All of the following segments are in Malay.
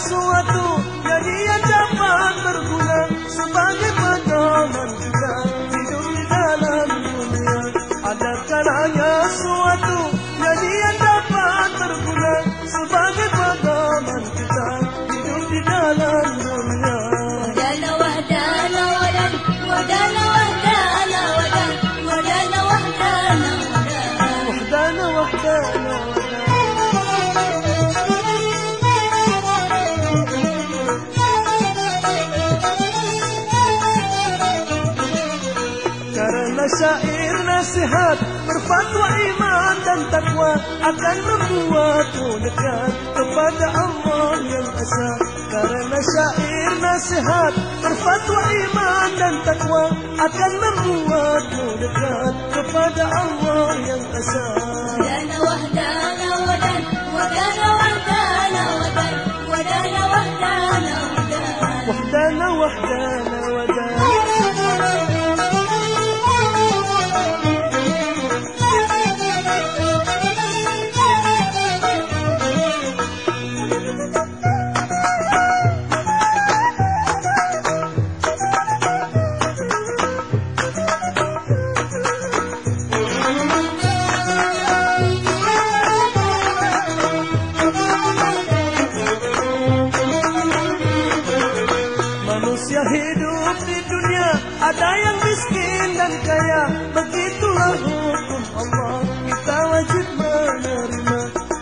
kalanya suatu nyanyian dapat berguna sebagai pedoman kita hidup di dalam dunia. Ada kalanya suatu Karena syair nasihat Berfatwa iman dan takwa Akan membuatmu dekat Kepada Allah yang esa Karena syair nasihat Berfatwa iman dan takwa Akan membuatmu dekat Kepada Allah yang esa Kerana wahdana wadan Wadana wahdana wadan Wadana wahdana wadan Wahdana wahdana Manusia hidup di dunia Ada yang miskin dan kaya. Begitulah hukum Allah. Kita wajib menerima.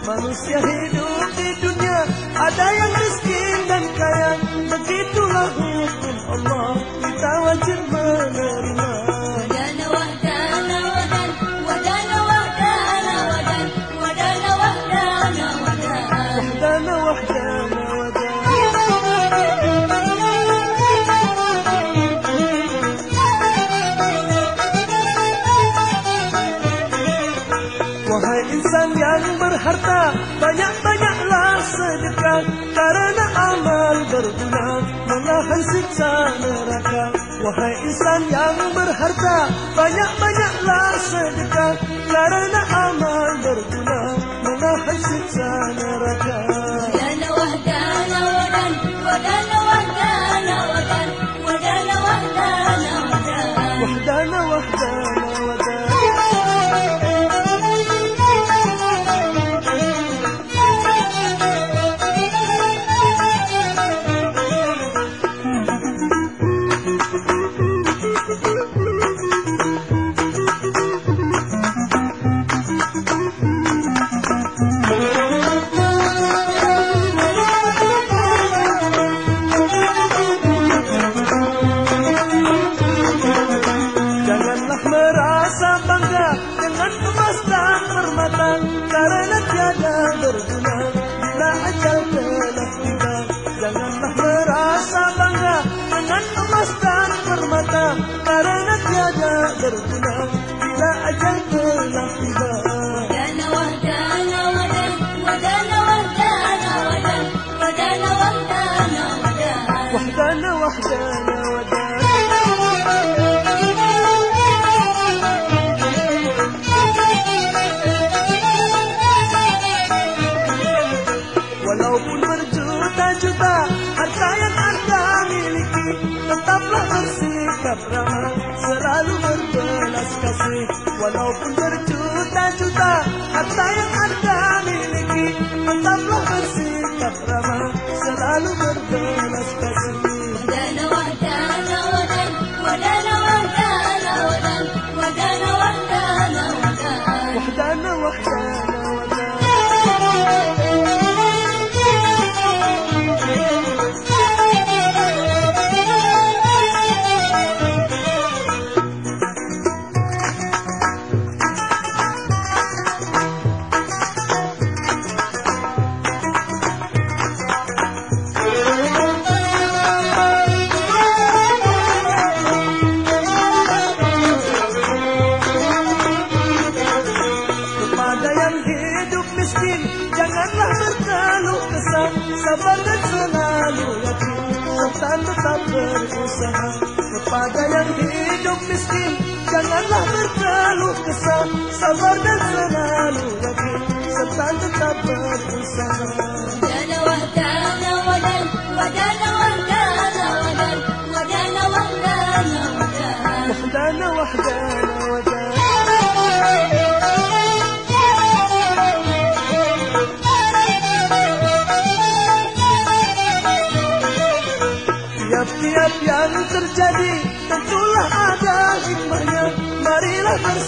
Manusia hidup di dunia Ada yang miskin dan kaya. Begitulah hukum Allah. Kita wajib menerima berharta Banyak-banyaklah sedekah. Karena amal berguna Menahan siksa neraka. Wahai insan yang berharta Banyak-banyaklah sedekah. Karena amal tiada berguna bila ajal tiba. Janganlah merasa bangga dengan emas dan permata Karena tiada berguna bila ajal tiba الأفراح سلال غرب الأسكسي ولو كنت Sabar dan selalu yakin. Serta tetap berusaha Kepada yang hidup miskin Janganlah berkeluh kesah Sabar dan selalu yakin. Serta tetap berusaha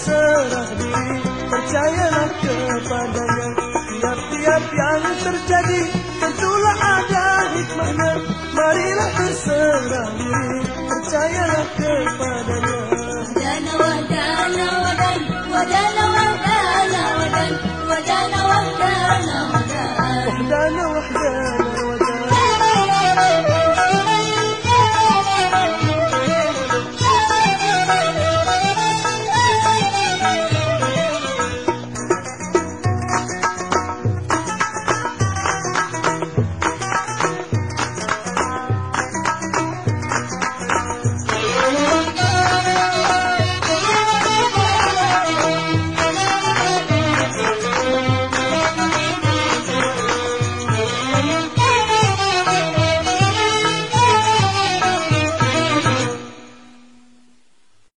berserah diri. Percayalah kepadanya Tiap-tiap yang terjadi